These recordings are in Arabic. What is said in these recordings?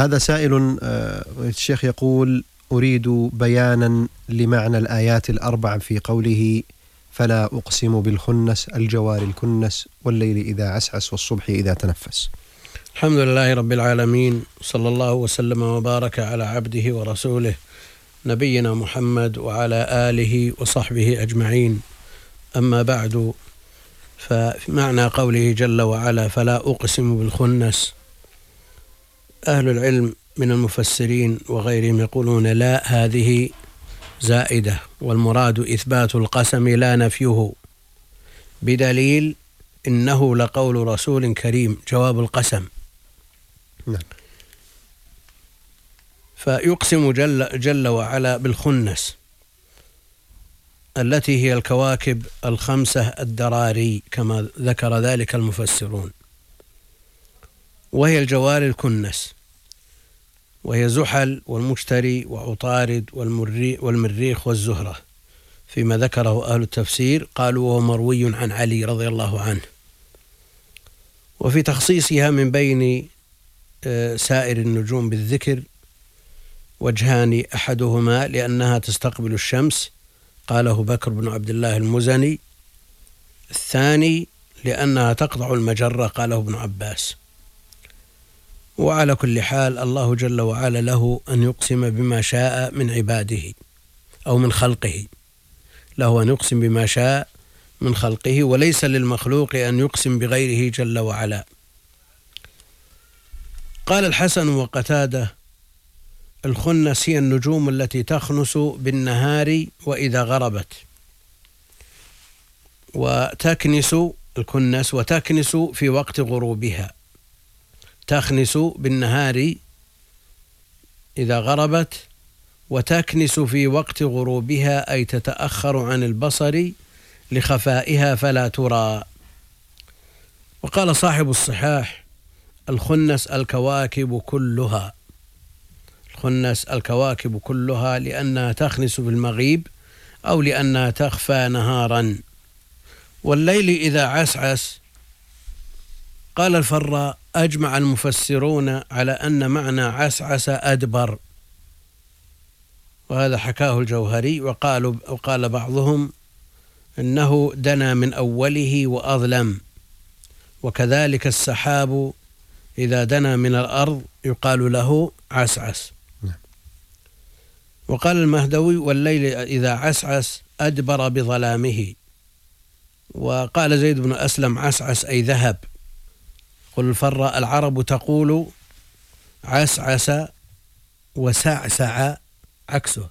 هذا سائل آه، الشيخ يقول أريد بيانا لمعنى الآيات الأربع في قوله فلا أقسم بالخنس الجوار الكنس والليل إذا عسعس والصبح إذا تنفس. الحمد لله رب العالمين صلى الله وسلم وبارك على عبده ورسوله نبينا محمد وعلى آله وصحبه أجمعين. أما بعد فمعنى قوله جل وعلا فلا أقسم بالخنس أهل العلم من المفسرين وغيرهم يقولون لا هذه زائدة والمراد إثبات القسم لا نفيه. بدليل إنه لقول رسول كريم جواب القسم. نعم. فيقسم جل, جل وعلا بالخنس التي هي الكواكب الخمسة الدراري كما ذكر ذلك المفسرون وهي الجوار الكنس. وهي زحل والمشتري وعطارد والمريخ والزهرة. فيما ذكره أهل التفسير قالوا وهو مروي عن علي رضي الله عنه. وفي تخصيصها من بين آه، سائر النجوم بالذكر وجهان أحدهما لأنها تستقبل الشمس قاله بكر بن عبد الله المزني. الثاني لأنها تقطع المجرة قاله ابن عباس. وعلى كل حال الله جل وعلا له أن يقسم بما شاء من عباده أو من خلقه. له أن يقسم بما شاء من خلقه وليس للمخلوق أن يقسم بغيره جل وعلا. قال الحسن وقتاده الخنس هي النجوم التي تخنس بالنهار وإذا غربت. وتكنس الكنس وتكنس في وقت غروبها. تخنس بالنهار إذا غربت وتكنس في وقت غروبها أي تتأخر عن البصر لخفائها فلا ترى. وقال صاحب الصحاح الخنس الكواكب كلها الخنس الكواكب كلها لأنها تخنس في المغيب أو لأنها تخفى نهارا. والليل إذا عسعس قال الفراء أجمع المفسرون على أن معنى عسعس أدبر. وهذا حكاه الجوهري وقالوا وقال بعضهم إنه دنا من أوله وأظلم. وكذلك السحاب إذا دنا من الأرض يقال له عسعس. وقال المهدوي والليل إذا عسعس أدبر بظلامه. وقال زيد بن أسلم عسعس أي ذهب. قل الفر العرب تقول عسعس وسعسع عكسه.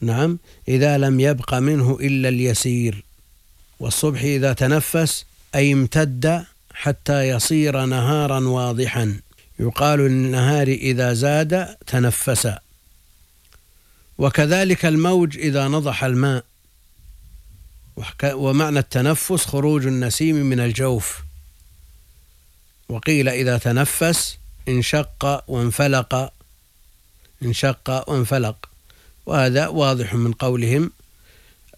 نعم إذا لم يبق منه إلا اليسير. والصبح إذا تنفس أي امتد حتى يصير نهارا واضحا. يقال للنهار إذا زاد تنفس. وكذلك الموج إذا نضح الماء. ومعنى التنفس خروج النسيم من الجوف. وقيل إذا تنفس انشق وانفلق انشق وانفلق. وهذا واضح من قولهم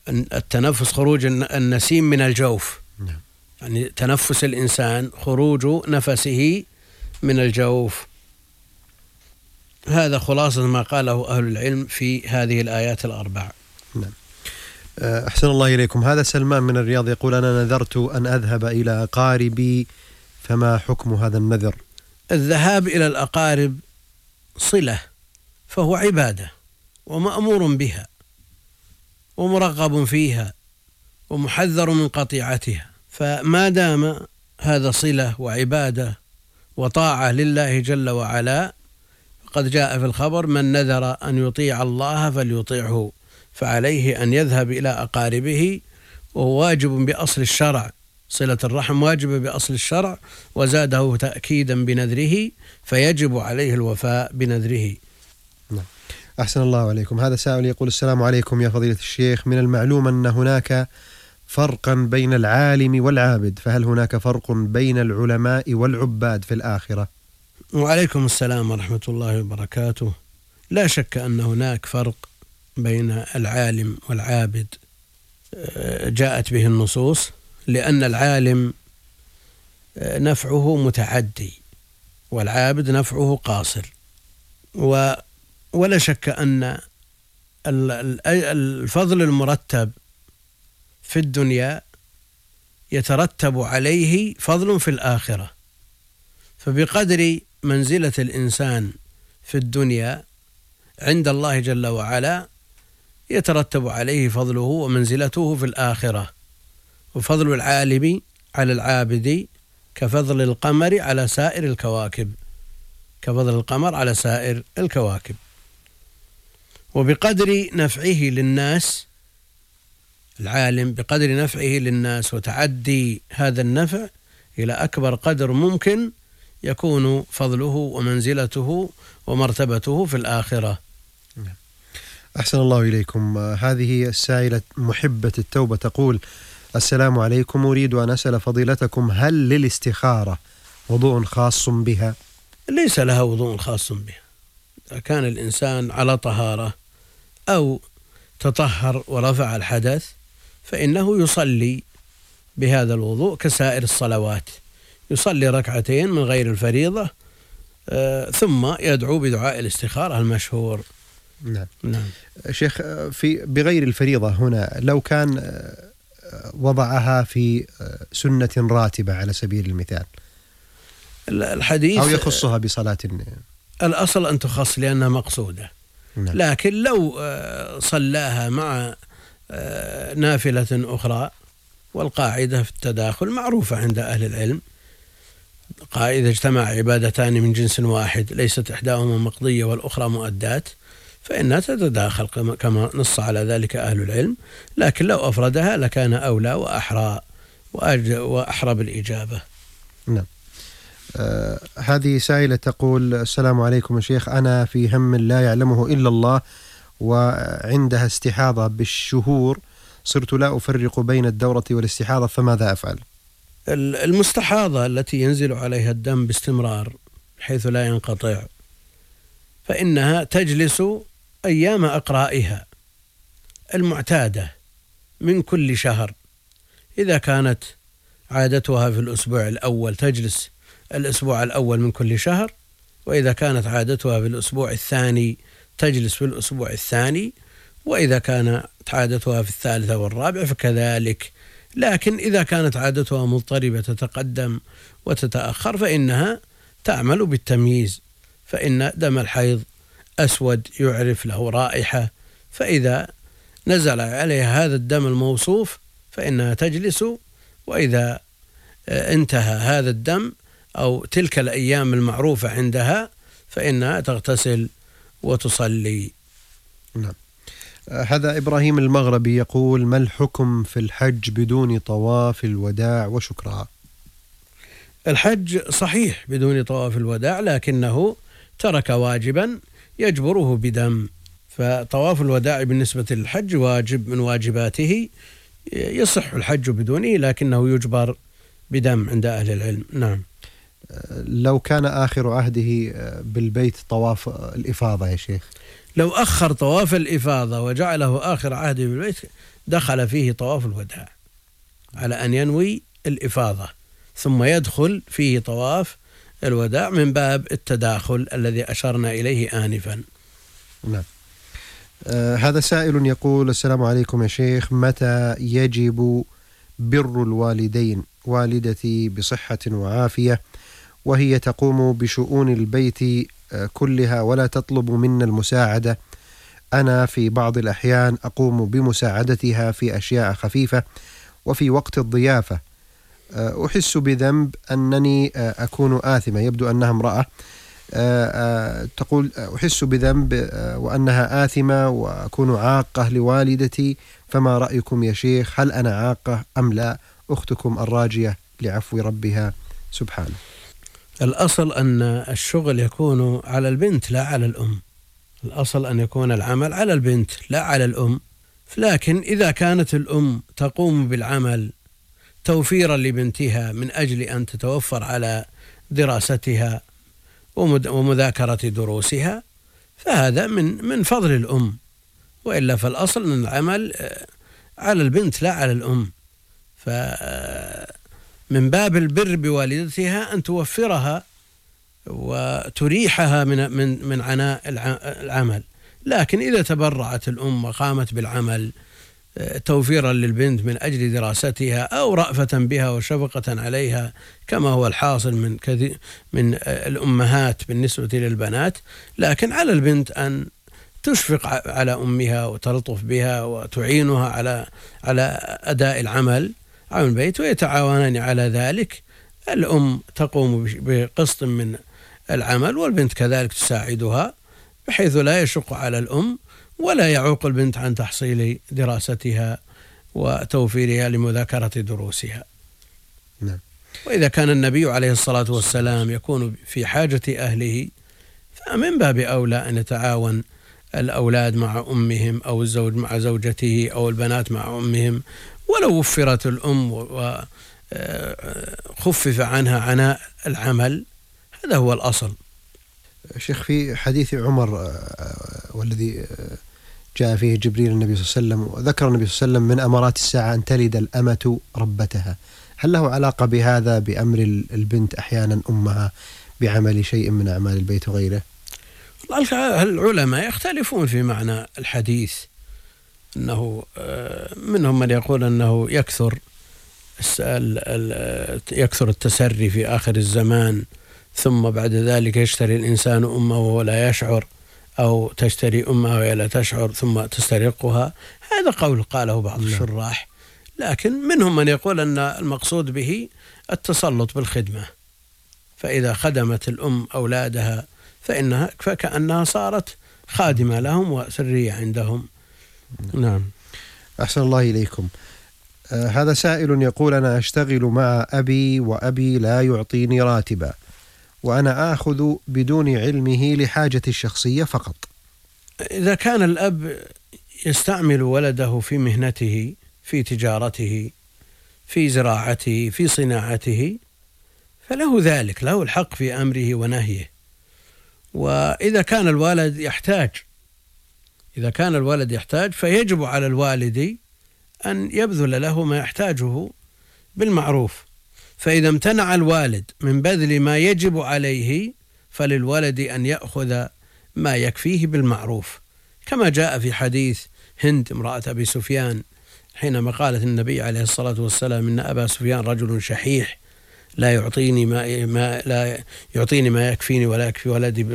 التنفس خروج النسيم من الجوف. نعم. يعني تنفس الإنسان خروج نفسه من الجوف. هذا خلاصة ما قاله أهل العلم في هذه الآيات الأربع. نعم. أحسن الله إليكم. هذا سلمان من الرياض يقول أنا نذرت أن أذهب إلى أقاربي فما حكم هذا النذر. الذهاب إلى الأقارب صلة فهو عبادة ومأمور بها ومرغب فيها ومحذر من قطيعتها. فما دام هذا صلة وعبادة وطاعة لله جل وعلا قد جاء في الخبر من نذر أن يطيع الله فليطيعه فعليه أن يذهب إلى أقاربه وهو واجب بأصل الشرع. صلة الرحم واجبة بأصل الشرع وزاده تأكيدا بنذره فيجب عليه الوفاء بنذره. نعم. أحسن الله عليكم. هذا سائل يقول السلام عليكم يا فضيلة الشيخ. من المعلوم أن هناك فرقا بين العالم والعابد فهل هناك فرق بين العلماء والعباد في الآخرة؟ وعليكم السلام ورحمة الله وبركاته. لا شك أن هناك فرق بين العالم والعابد آه، جاءت به النصوص. لأن العالم آه، نفعه متعدي والعابد نفعه قاصر. و ولا شك أن الفضل المرتب في الدنيا يترتب عليه فضل في الآخرة. فبقدر منزلة الإنسان في الدنيا عند الله جل وعلا يترتب عليه فضله ومنزلته في الآخرة. وفضل العالم على العابد كفضل القمر على سائر الكواكب. كفضل القمر على سائر الكواكب. وبقدر نفعه للناس العالم بقدر نفعه للناس وتعدي هذا النفع إلى أكبر قدر ممكن يكون فضله ومنزلته ومرتبته في الآخرة. أحسن الله إليكم. هذه السائلة محبة التوبة تقول السلام عليكم. أريد أن أسأل فضيلتكم هل للاستخارة وضوء خاص بها؟ ليس لها وضوء خاص بها. إذا كان الإنسان على طهارة أو تطهر ورفع الحدث فإنه يصلي بهذا الوضوء كسائر الصلوات. يصلي ركعتين من غير الفريضة آه، ثم يدعو بدعاء الاستخارة المشهور. نعم. نعم. شيخ في بغير الفريضة هنا لو كان وضعها في آه، سنة راتبة على سبيل المثال. الحديث أو يخصها بصلاة. الأصل أن تخص لأنها مقصودة. نعم. لكن لو آه، صلاها مع نافلة أخرى والقاعدة في التداخل معروفة عند أهل العلم. إذا اجتمع عبادتان من جنس واحد ليست إحداهما مقضية والأخرى مؤدات. فإنها تتداخل كما نص على ذلك أهل العلم لكن لو أفردها لكان أولى وأحرى وأحرى بالإجابة. نعم. آه هذه سائلة تقول السلام عليكم يا شيخ. أنا في هم لا يعلمه إلا الله وعندها استحاضة بالشهور. صرت لا أفرق بين الدورة والاستحاضة فماذا أفعل؟ المستحاضة التي ينزل عليها الدم باستمرار حيث لا ينقطع فإنها تجلس أيام أقرائها المعتادة من كل شهر. إذا كانت عادتها في الأسبوع الأول تجلس الأسبوع الأول من كل شهر وإذا كانت عادتها في الأسبوع الثاني تجلس في الأسبوع الثاني وإذا كانت عادتها في الثالثة والرابع فكذلك. لكن إذا كانت عادتها مضطربة تتقدم وتتأخر فإنها تعمل بالتمييز فإن دم الحيض أسود يعرف له رائحة فإذا نزل عليها هذا الدم الموصوف فإنها تجلس وإذا آه، انتهى هذا الدم أو تلك الأيام المعروفة عندها فإنها تغتسل وتصلي. نعم. آه، هذا إبراهيم المغربي يقول ما الحكم في الحج بدون طواف الوداع وشكرها الحج صحيح بدون طواف الوداع لكنه ترك واجبا يجبره بدم. فطواف الوداع بالنسبة للحج واجب من واجباته يصح الحج بدونه لكنه يجبر بدم عند أهل العلم. نعم. لو كان آخر عهده بالبيت طواف الإفاضة يا شيخ؟ لو أخر طواف الإفاضة وجعله آخر عهده بالبيت دخل فيه طواف الوداع على أن ينوي الإفاضة ثم يدخل فيه طواف الوداع من باب التداخل الذي أشرنا إليه آنفا. نعم. آه هذا سائل يقول السلام عليكم يا شيخ. متى يجب بر الوالدين والدتي بصحة وعافية وهي تقوم بشؤون البيت آه كلها ولا تطلب منا المساعدة؟ أنا في بعض الأحيان أقوم بمساعدتها في أشياء خفيفة وفي وقت الضيافة. أحس بذنب أنني آه، أكون آثمة. يبدو أنها امرأة. آه، تقول أحس بذنب وأنها آثمة وأكون عاقة لوالدتي. فما رأيكم يا شيخ؟ هل أنا عاقة أم لا؟ أختكم الراجية لعفو ربها. سبحانه الأصل أن الشغل يكون على البنت لا على الأم. الأصل أن يكون العمل على البنت لا على الأم. لكن إذا كانت الأم تقوم بالعمل توفيرا لبنتها من أجل أن تتوفر على دراستها ومذاكرة دروسها فهذا من من فضل الأم. وإلا فالأصل ان العمل آه، على البنت لا على الأم. ف من باب البر بوالدتها أن توفرها وتريحها من من من عناء العمل. لكن إذا تبرعت الأم وقامت بالعمل آه، توفيرا للبنت من أجل دراستها أو رأفة بها وشفقة عليها كما هو الحاصل من كثير من آه، الأمهات بالنسبة للبنات. لكن على البنت أن تشفق على أمها وتلطف بها وتعينها على على أداء العمل عن البيت ويتعاونان على ذلك. الأم تقوم بقسط من العمل والبنت كذلك تساعدها بحيث لا يشق على الأم ولا يعوق البنت عن تحصيل دراستها وتوفيرها لمذاكرة دروسها. نعم. وإذا كان النبي عليه الصلاة والسلام يكون في حاجة أهله فمن باب أولى أن يتعاون الأولاد مع أمهم أو الزوج مع زوجته أو البنات مع أمهم. ولو وفرت الأم وخفف عنها عناء العمل هذا هو الأصل. شيخ في حديث عمر آه، والذي آه، جاء فيه جبريل النبي صلى الله عليه وسلم وذكر النبي صلى الله عليه وسلم من أمارات الساعة أن تلد الأمة ربتها. هل له علاقة بهذا بأمر البنت أحيانا أمها بعمل شيء من أعمال البيت وغيره؟ العلماء يختلفون في معنى الحديث؟ أنه آه، منهم من يقول أنه يكثر يكثر التسري في آخر الزمان ثم بعد ذلك يشتري الإنسان أمه وهو لا يشعر. أو تشتري أمها وهي لا تشعر ثم تسترقها. هذا قول قاله بعض نعم. الشراح. لكن منهم من يقول أن المقصود به التسلط بالخدمة. فإذا خدمت الأم أولادها فإنها فكأنها صارت خادمة لهم وسرية عندهم. نعم. أحسن الله إليكم. آه هذا سائل يقول أنا أشتغل مع أبي وأبي لا يعطيني راتبا. وأنا آخذ بدون علمه لحاجتي الشخصية فقط. إذا كان الأب يستعمل ولده في مهنته في تجارته في زراعته في صناعته فله ذلك له الحق في أمره ونهيه. وإذا كان الوالد يحتاج إذا كان الولد يحتاج فيجب على الوالد أن يبذل له ما يحتاجه بالمعروف. فإذا امتنع الوالد من بذل ما يجب عليه فللولد أن يأخذ ما يكفيه بالمعروف. كما جاء في حديث هند امرأة أبي سفيان حينما قالت النبي عليه الصلاة والسلام إن أبا سفيان رجل شحيح لا يعطيني ما, ما لا يعطيني ما يكفيني ولا يكفي ولدي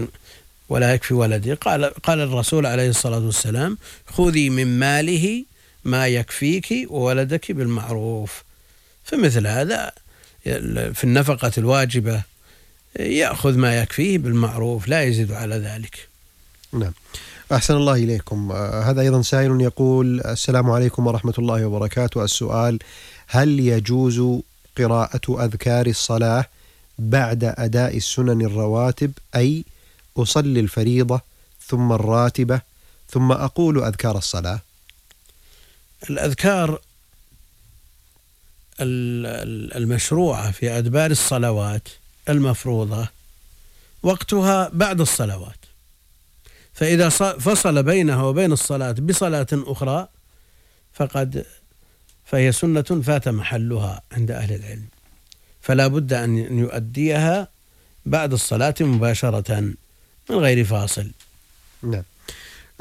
ولا يكفي ولدي. قال قال الرسول عليه الصلاة والسلام خذي من ماله ما يكفيك وولدك بالمعروف. فمثل هذا في النفقة الواجبة يأخذ ما يكفيه بالمعروف لا يزيد على ذلك. نعم. أحسن الله إليكم. آه هذا أيضا سائل يقول السلام عليكم ورحمة الله وبركاته. السؤال هل يجوز قراءة أذكار الصلاة بعد أداء السنن الرواتب؟ أي أصلي الفريضة ثم الراتبة ثم أقول أذكار الصلاة؟ الأذكار المشروعة في أدبار الصلوات المفروضة وقتها بعد الصلوات. فإذا فصل بينها وبين الصلاة بصلاة أخرى فقد فهي سنة فات محلها عند أهل العلم. فلا بد أن يؤديها بعد الصلاة مباشرة من غير فاصل. نعم.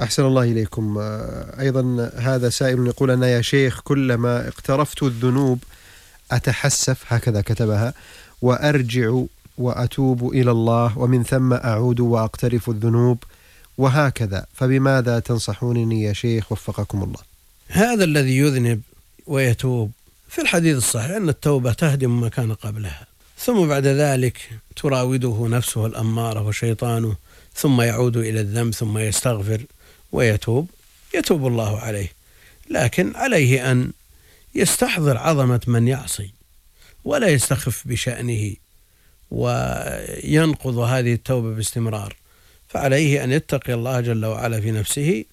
أحسن الله إليكم. أيضا هذا سائل يقول أنا يا شيخ كلما اقترفت الذنوب أتحسف هكذا كتبها وأرجع وأتوب إلى الله ومن ثم أعود وأقترف الذنوب وهكذا. فبماذا تنصحونني يا شيخ؟ وفقكم الله. هذا الذي يذنب ويتوب في الحديث الصحيح أن التوبة تهدم ما كان قبلها. ثم بعد ذلك تراوده نفسه الأمارة وشيطانه ثم يعود إلى الذنب ثم يستغفر ويتوب يتوب الله عليه. لكن عليه أن يستحضر عظمة من يعصي ولا يستخف بشأنه وينقض هذه التوبة باستمرار فعليه أن يتقي الله جل وعلا في نفسه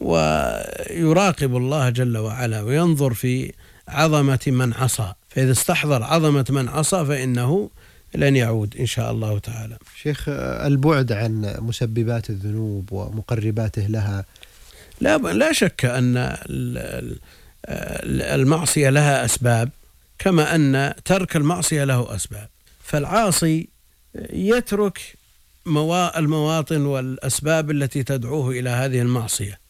ويراقب الله جل وعلا وينظر في عظمة من عصى فإذا استحضر عظمة من عصى فإنه لن يعود إن شاء الله تعالى. شيخ البعد عن مسببات الذنوب ومقرباته لها؟ لا لا شك أن المعصية لها أسباب كما أن ترك المعصية له أسباب. فالعاصي يترك موا- المواطن والأسباب التي تدعوه إلى هذه المعصية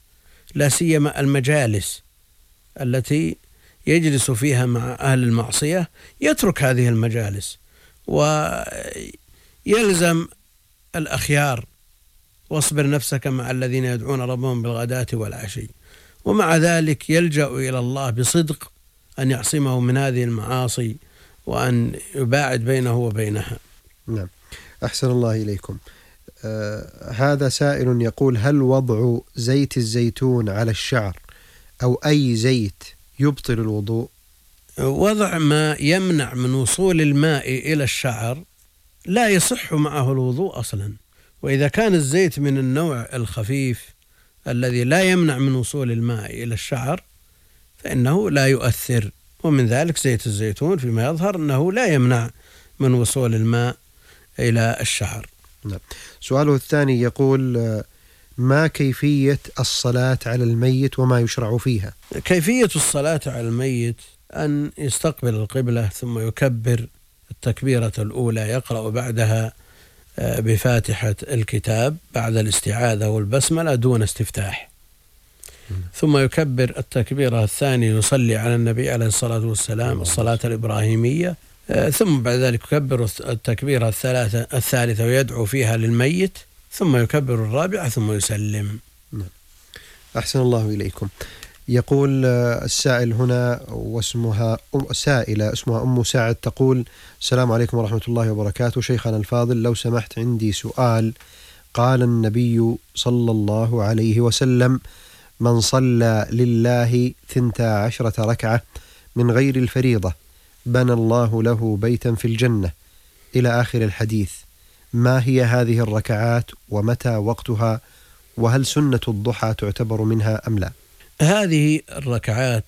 لا سيما المجالس التي يجلس فيها مع أهل المعصية يترك هذه المجالس ويلزم الأخيار. واصبر نفسك مع الذين يدعون ربهم بالغداة والعشي. ومع ذلك يلجأ إلى الله بصدق أن يعصمه من هذه المعاصي وأن يباعد بينه وبينها. نعم. أحسن الله إليكم. آه هذا سائل يقول هل وضع زيت الزيتون على الشعر أو أي زيت يبطل الوضوء؟ وضع ما يمنع من وصول الماء إلى الشعر لا يصح معه الوضوء أصلا. وإذا كان الزيت من النوع الخفيف الذي لا يمنع من وصول الماء إلى الشعر فإنه لا يؤثر. ومن ذلك زيت الزيتون فيما يظهر أنه لا يمنع من وصول الماء إلى الشعر. سؤاله الثاني يقول ما كيفية الصلاة على الميت وما يشرع فيها؟ كيفية الصلاة على الميت؟ أن يستقبل القبلة ثم يكبر التكبيرة الأولى يقرأ بعدها بفاتحة الكتاب بعد الاستعاذة والبسملة دون استفتاح. ثم يكبر التكبيرة الثانية يصلي على النبي عليه الصلاة والسلام الصلاة الإبراهيمية. آه، ثم بعد ذلك يكبر التكبيرة الثلاثة الثالثة ويدعو فيها للميت ثم يكبر الرابعة ثم يسلم. أحسن الله إليكم. يقول آه، السائل هنا واسمها سائلة اسمها أم سعد تقول السلام عليكم ورحمة الله وبركاته. شيخنا الفاضل لو سمحت عندي سؤال. قال النبي صلى الله عليه وسلم من صلى لله ثنتا عشرة ركعة من غير الفريضة بنى الله له بيتا في الجنة. إلى آخر الحديث ما هي هذه الركعات ومتى وقتها وهل سنة الضحى تعتبر منها أم لا؟ هذه الركعات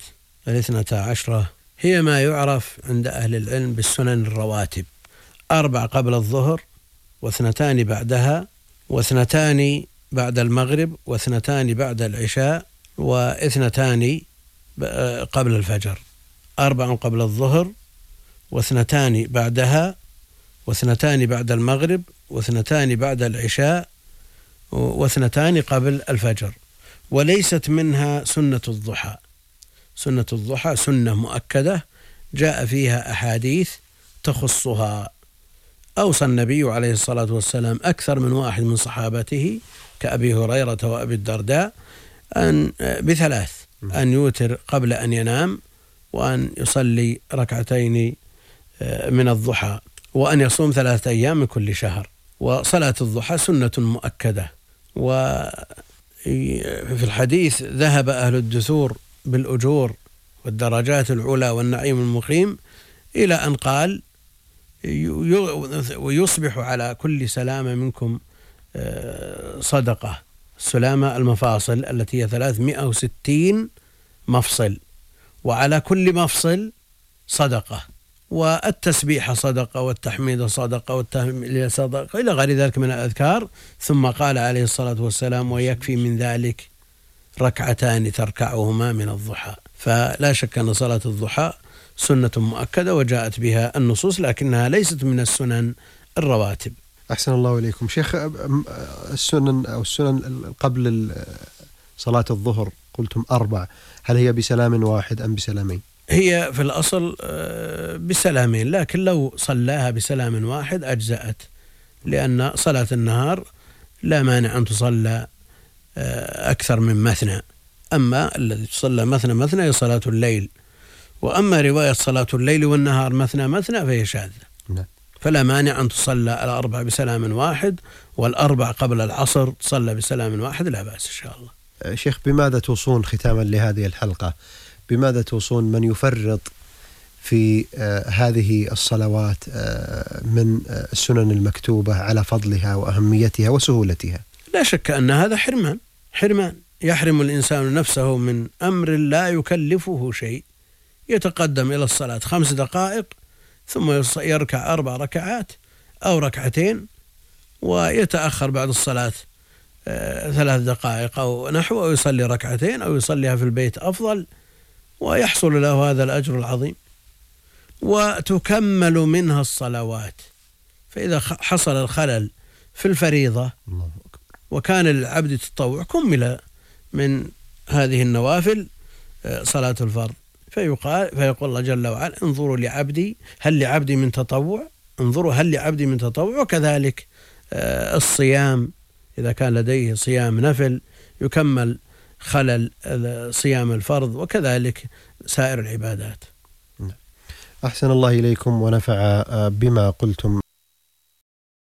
الاثنتا عشرة هي ما يعرف عند أهل العلم بالسنن الرواتب. أربع قبل الظهر واثنتان بعدها واثنتان بعد المغرب واثنتان بعد العشاء واثنتان آه، قبل الفجر. أربع قبل الظهر واثنتان بعدها واثنتان بعد المغرب واثنتان بعد العشاء واثنتان قبل الفجر. وليست منها سنة الضحى. سنة الضحى سنة مؤكدة جاء فيها أحاديث تخصها. أوصى النبي عليه الصلاة والسلام أكثر من واحد من صحابته كأبي هريرة وأبي الدرداء أن بثلاث أن يوتر قبل أن ينام وأن يصلي ركعتين آه، من الضحى وأن يصوم ثلاثة أيام من كل شهر. وصلاة الضحى سنة مؤكدة. وفي الحديث ذهب أهل الدثور بالأجور والدرجات العلى والنعيم المقيم إلى أن قال ويصبح على كل سلامة منكم آه، صدقة. السلامة المفاصل التي هي 360 مفصل. وعلى كل مفصل صدقة. والتسبيح صدقة والتحميد صدقة والتهليل صدقة إلى غير ذلك من الأذكار. ثم قال عليه الصلاة والسلام ويكفي من ذلك ركعتان تركعهما من الضحى. فلا شك أن صلاة الضحى سنة مؤكدة وجاءت بها النصوص لكنها ليست من السنن الرواتب. أحسن الله إليكم. شيخ السنن أو السنن قبل صلاة الظهر قلتم أربع. هل هي بسلام واحد أم بسلامين؟ هي في الأصل آه، بسلامين لكن لو صلاها بسلام واحد أجزأت لأن صلاة النهار لا مانع أن تصلى آه، أكثر من مثنى. أما الذي تصلى مثنى مثنى هي صلاة الليل. وأما رواية صلاة الليل والنهار مثنى مثنى فهي شاذة. نعم. فلا مانع أن تصلى الأربع بسلام واحد والأربع قبل العصر تصلى بسلام واحد لا بأس إن شاء الله. شيخ بماذا توصون ختاما لهذه الحلقة؟ بماذا توصون من يفرط في آه، هذه الصلوات آه، من آه، السنن المكتوبة على فضلها وأهميتها وسهولتها؟ لا شك أن هذا حرمان حرمان. يحرم الإنسان نفسه من أمر لا يكلفه شيء. يتقدم إلى الصلاة خمس دقائق ثم يركع أربع ركعات أو ركعتين ويتأخر بعد الصلاة ثلاث دقائق أو نحو أو يصلي ركعتين أو يصليها في البيت أفضل. ويحصل له هذا الأجر العظيم. وتكمل منها الصلوات. فإذا حصل الخلل في الفريضة وكان للعبد تطوع كمل من هذه النوافل آه، صلاة الفرض. فيقال فيقول الله جل وعلا انظروا لعبدي هل لعبدي من تطوع؟ انظروا هل لعبدي من تطوع؟ وكذلك آه، الصيام. إذا كان لديه صيام نفل يكمل خلل آه، صيام الفرض وكذلك سائر العبادات. أحسن الله إليكم ونفع آه، بما قلتم.